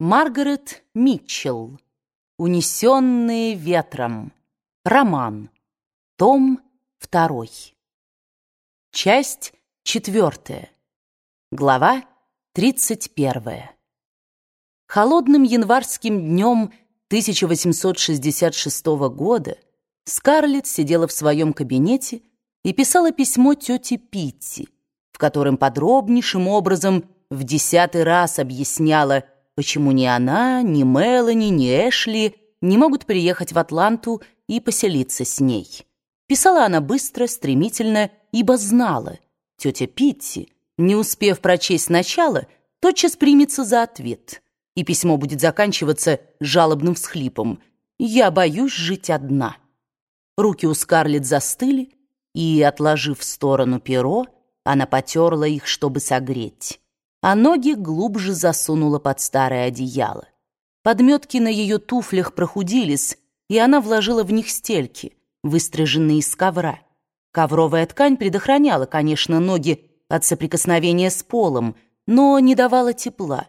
Маргарет Митчелл. Унесенные ветром. Роман. Том 2. Часть 4. Глава 31. Холодным январским днем 1866 года Скарлетт сидела в своем кабинете и писала письмо тете Питти, в котором подробнейшим образом в десятый раз объясняла, почему ни она, ни Мелани, ни Эшли не могут приехать в Атланту и поселиться с ней. Писала она быстро, стремительно, ибо знала, тетя Питти, не успев прочесть начало, тотчас примется за ответ, и письмо будет заканчиваться жалобным всхлипом «Я боюсь жить одна». Руки у Скарлетт застыли, и, отложив в сторону перо, она потерла их, чтобы согреть, а ноги глубже засунула под старое одеяло. Подметки на ее туфлях прохудились, и она вложила в них стельки, выстриженные из ковра. Ковровая ткань предохраняла, конечно, ноги от соприкосновения с полом, но не давала тепла.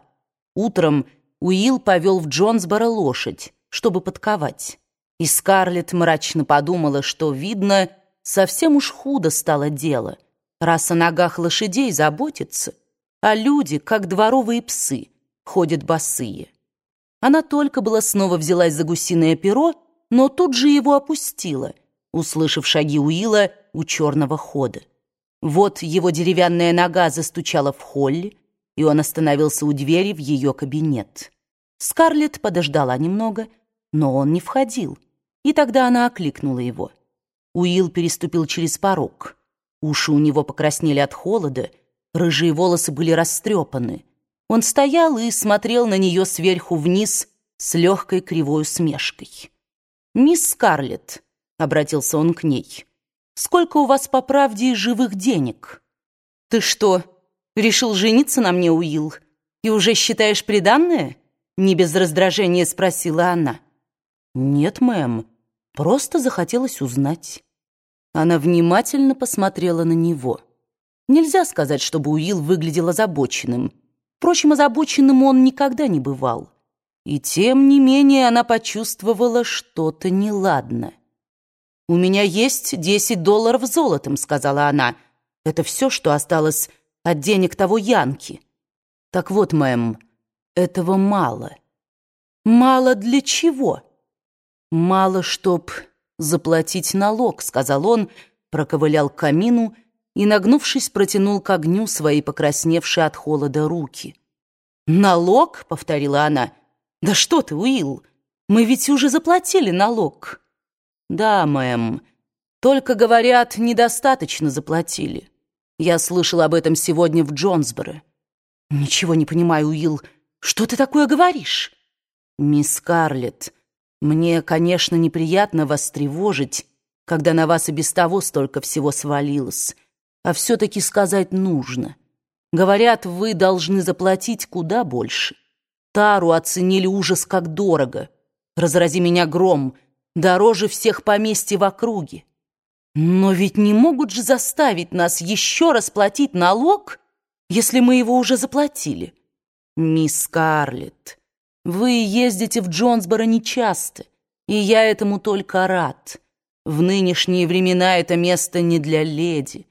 Утром Уилл повел в Джонсборо лошадь, чтобы подковать. И Скарлетт мрачно подумала, что, видно, совсем уж худо стало дело, раз о ногах лошадей заботится, а люди, как дворовые псы, ходят босые. Она только была снова взялась за гусиное перо, но тут же его опустила, услышав шаги Уилла у черного хода. Вот его деревянная нога застучала в холле, и он остановился у двери в ее кабинет. Скарлетт подождала немного, но он не входил, и тогда она окликнула его — Уилл переступил через порог. Уши у него покраснели от холода, рыжие волосы были растрепаны. Он стоял и смотрел на нее сверху вниз с легкой кривой усмешкой. «Мисс Скарлетт», — обратился он к ней, — «сколько у вас по правде живых денег?» «Ты что, решил жениться на мне, Уилл, и уже считаешь приданное?» Не без раздражения спросила она. «Нет, мэм», Просто захотелось узнать. Она внимательно посмотрела на него. Нельзя сказать, чтобы Уилл выглядел озабоченным. Впрочем, озабоченным он никогда не бывал. И тем не менее она почувствовала что-то неладно. «У меня есть десять долларов золотом», — сказала она. «Это все, что осталось от денег того Янки». «Так вот, мэм, этого мало». «Мало для чего?» «Мало, чтоб заплатить налог», — сказал он, проковылял к камину и, нагнувшись, протянул к огню свои покрасневшие от холода руки. «Налог?» — повторила она. «Да что ты, Уилл, мы ведь уже заплатили налог». «Да, мэм, только, говорят, недостаточно заплатили. Я слышал об этом сегодня в Джонсборо». «Ничего не понимаю, Уилл. Что ты такое говоришь?» «Мисс Карлетт, мне, конечно, неприятно вас тревожить, когда на вас и без того столько всего свалилось, а все-таки сказать нужно. Говорят, вы должны заплатить куда больше. Тару оценили ужас как дорого. Разрази меня гром, дороже всех поместьй в округе. Но ведь не могут же заставить нас еще раз платить налог, если мы его уже заплатили. Мисс Скарлетт, вы ездите в Джонсборо нечасто, и я этому только рад. В нынешние времена это место не для леди.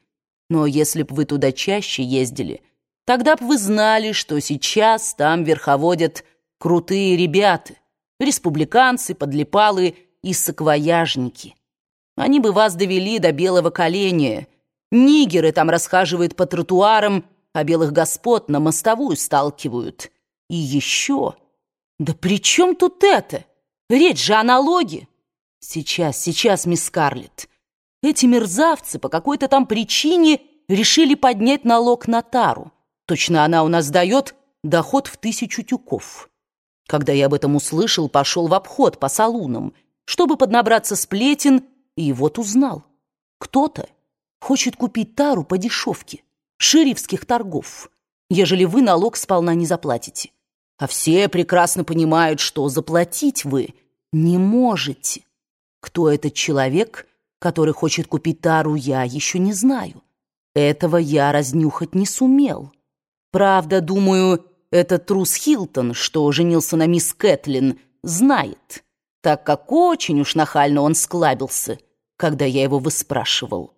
Но если б вы туда чаще ездили, тогда б вы знали, что сейчас там верховодят крутые ребята, республиканцы, подлипалы и саквояжники. Они бы вас довели до белого коленя. Нигеры там расхаживают по тротуарам, а белых господ на мостовую сталкивают. И еще... «Да при чем тут это? Речь же о налоге!» «Сейчас, сейчас, мисс Скарлетт. Эти мерзавцы по какой-то там причине решили поднять налог на тару. Точно она у нас дает доход в тысячу тюков. Когда я об этом услышал, пошел в обход по салунам, чтобы поднабраться сплетен, и вот узнал. Кто-то хочет купить тару по дешевке, шерифских торгов, ежели вы налог сполна не заплатите а все прекрасно понимают, что заплатить вы не можете. Кто этот человек, который хочет купить тару, я еще не знаю. Этого я разнюхать не сумел. Правда, думаю, этот трус Хилтон, что женился на мисс Кэтлин, знает, так как очень уж нахально он склабился, когда я его выспрашивал.